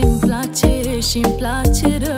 place și îmi place rău.